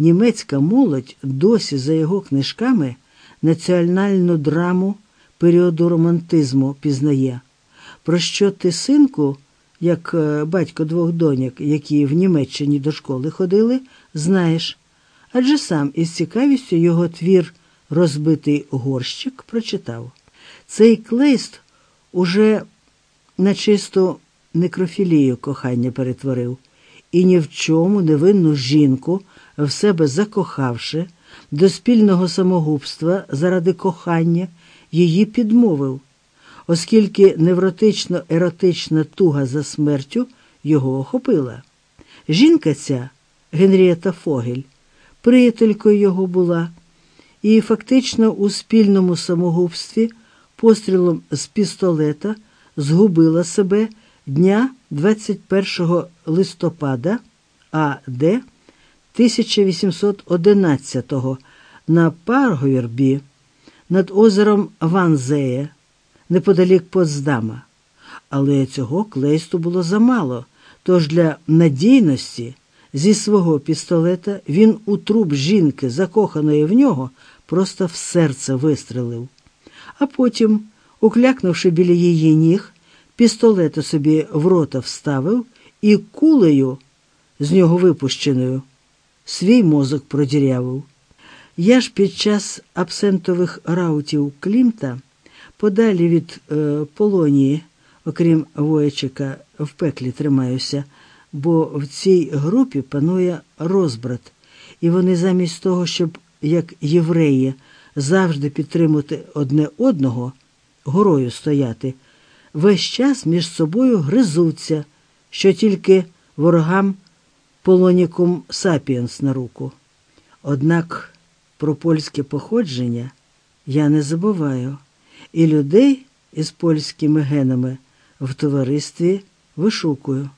німецька молодь досі за його книжками національну драму періоду романтизму пізнає. Про що ти, синку, як е, батько двох доньок, які в Німеччині до школи ходили, знаєш, адже сам із цікавістю його твір Розбитий горщик прочитав. Цей клейст уже на чисту некрофілію кохання перетворив і ні в чому невинну жінку, в себе закохавши, до спільного самогубства заради кохання її підмовив, оскільки невротично еротична туга за смертю його охопила. Жінка ця, Генрієта Фогель, приятелькою його була, і фактично у спільному самогубстві пострілом з пістолета згубила себе дня 21 листопада АД 1811 на Парговірбі над озером Ванзеє, неподалік Потсдама. Але цього клейсту було замало, тож для надійності зі свого пістолета він у труп жінки, закоханої в нього, просто в серце вистрелив. А потім, уклякнувши біля її ніг, пістолета собі в рота вставив і кулею, з нього випущеною, свій мозок продірявив. Я ж під час абсентових раутів Клімта, подалі від е, Полонії, окрім Воячика, в пеклі тримаюся, бо в цій групі панує розбрат, і вони замість того, щоб, як євреї, завжди підтримувати одне одного, горою стояти, весь час між собою гризуться, що тільки ворогам полонікум сапіенс на руку. Однак про польське походження я не забуваю, і людей із польськими генами в товаристві вишукую.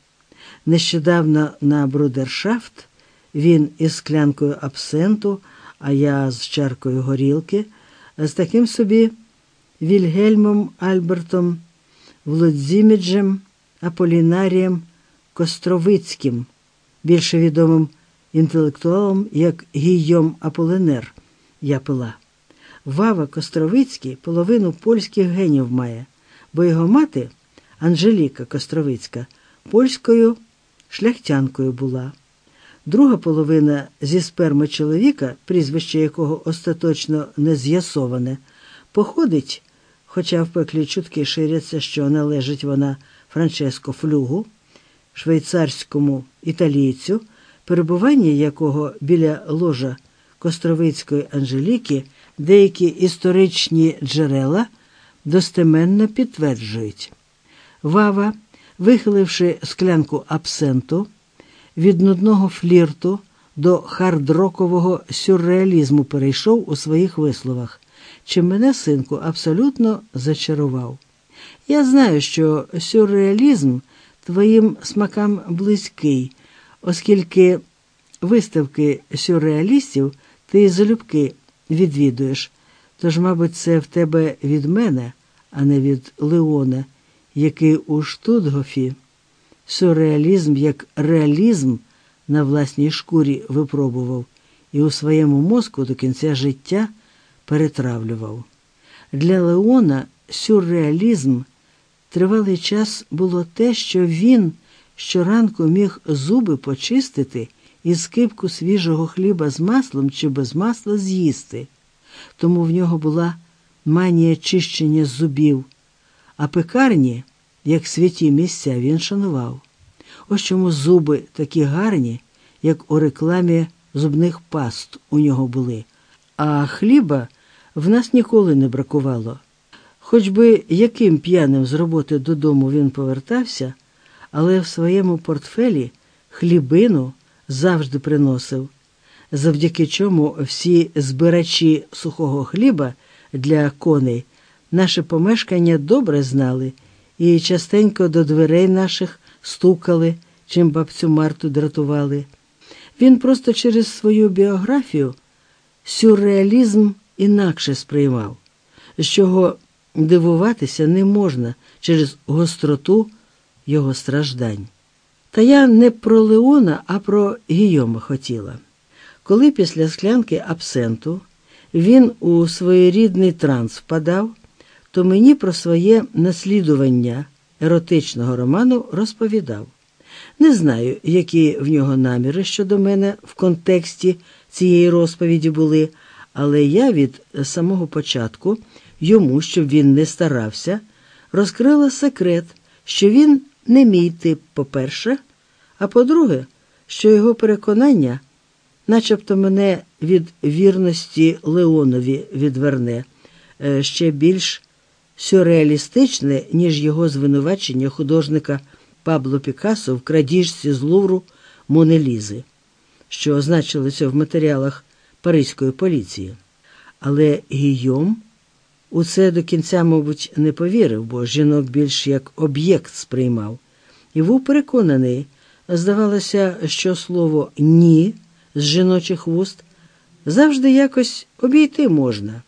Нещодавно на брудершафт він із склянкою абсенту, а я з чаркою горілки, з таким собі Вільгельмом Альбертом Володзіміджем Аполінарієм Костровицьким, більше відомим інтелектуалом як Гійом Аполинер, я пила. Вава Костровицький половину польських генів має, бо його мати Анжеліка Костровицька польською шляхтянкою була. Друга половина зі сперми чоловіка, прізвище якого остаточно не з'ясоване, походить, хоча в пеклі чутки ширяться, що належить вона Франческо Флюгу, швейцарському італійцю, перебування якого біля ложа Костровицької Анжеліки деякі історичні джерела достеменно підтверджують. Вава, вихиливши склянку абсенту, від нудного флірту до хардрокового сюрреалізму перейшов у своїх висловах, чим мене, синку, абсолютно зачарував. Я знаю, що сюрреалізм твоїм смакам близький, оскільки виставки сюрреалістів ти залюбки відвідуєш, тож, мабуть, це в тебе від мене, а не від Леона, який у Штутгофі сюрреалізм як реалізм на власній шкурі випробував і у своєму мозку до кінця життя перетравлював. Для Леона сюрреалізм тривалий час було те, що він щоранку міг зуби почистити і скипку свіжого хліба з маслом чи без масла з'їсти. Тому в нього була манія чищення зубів, а пекарні, як святі місця, він шанував. Ось чому зуби такі гарні, як у рекламі зубних паст у нього були, а хліба в нас ніколи не бракувало. Хоч би яким п'яним з роботи додому він повертався, але в своєму портфелі хлібину завжди приносив, завдяки чому всі збирачі сухого хліба для коней наше помешкання добре знали і частенько до дверей наших стукали, чим бабцю Марту дратували. Він просто через свою біографію сюрреалізм інакше сприймав, з чого дивуватися не можна через гостроту його страждань. Та я не про Леона, а про Гійома хотіла. Коли після склянки абсенту він у своєрідний транс впадав, то мені про своє наслідування еротичного роману розповідав. Не знаю, які в нього наміри щодо мене в контексті цієї розповіді були, але я від самого початку йому, щоб він не старався, розкрила секрет, що він не мій тип, по-перше, а по-друге, що його переконання, начебто мене від вірності Леонові відверне, е, ще більш сюрреалістичне, ніж його звинувачення художника Пабло Пікассо в крадіжці з Лувру Монелізи, що значилося в матеріалах Паризької поліції. Але Гійом у це до кінця, мабуть, не повірив, бо жінок більш як об'єкт сприймав, і був переконаний, здавалося, що слово ні з жіночих вуст завжди якось обійти можна,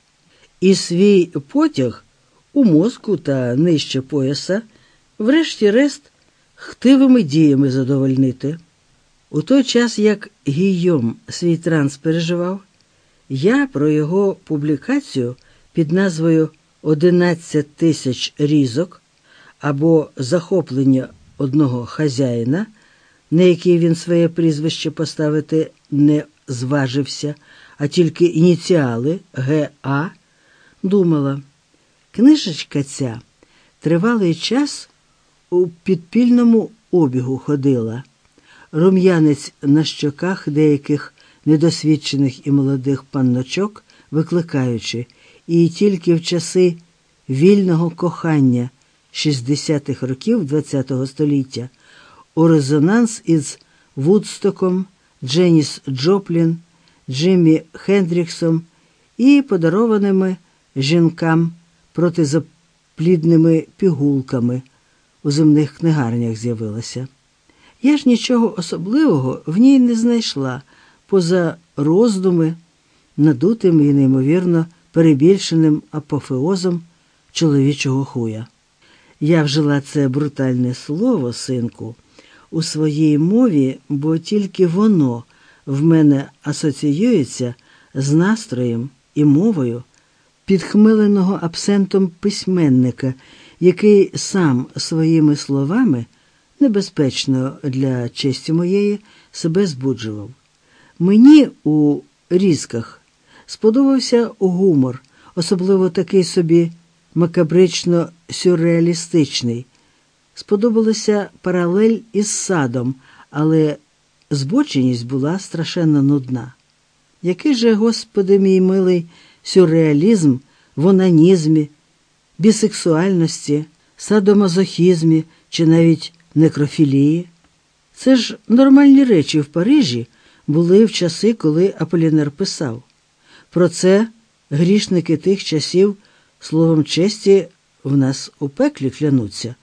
і свій потяг у мозку та нижче пояса, врешті-решт, хтивими діями задовольнити. У той час, як Гійом свій транс переживав, я про його публікацію під назвою «11 тисяч різок або захоплення одного хазяїна, на який він своє прізвище поставити не зважився, а тільки ініціали ГА, думала, книжечка ця тривалий час у підпільному обігу ходила, рум'янець на щоках деяких недосвідчених і молодих панночок, викликаючи, і тільки в часи вільного кохання 60-х років ХХ століття у резонанс із Вудстоком, Дженіс Джоплін, Джиммі Хендріксом і подарованими жінкам протизаплідними пігулками у земних книгарнях з'явилася. Я ж нічого особливого в ній не знайшла, поза роздуми, надутим і неймовірно перебільшеним апофеозом чоловічого хуя. Я вжила це брутальне слово, синку, у своїй мові, бо тільки воно в мене асоціюється з настроєм і мовою підхмеленого абсентом письменника, який сам своїми словами, небезпечно для честі моєї, себе збуджував. Мені у різках сподобався гумор, особливо такий собі макабрично сюрреалістичний. Сподобалася паралель із садом, але збоченість була страшенно нудна. Який же, Господи мій милий, сюрреалізм в онанізмі, бісексуальності, садомазохізмі чи навіть некрофілії? Це ж нормальні речі в Парижі були в часи, коли Аполінер писав. Про це грішники тих часів, словом честі, в нас у пеклі клянуться.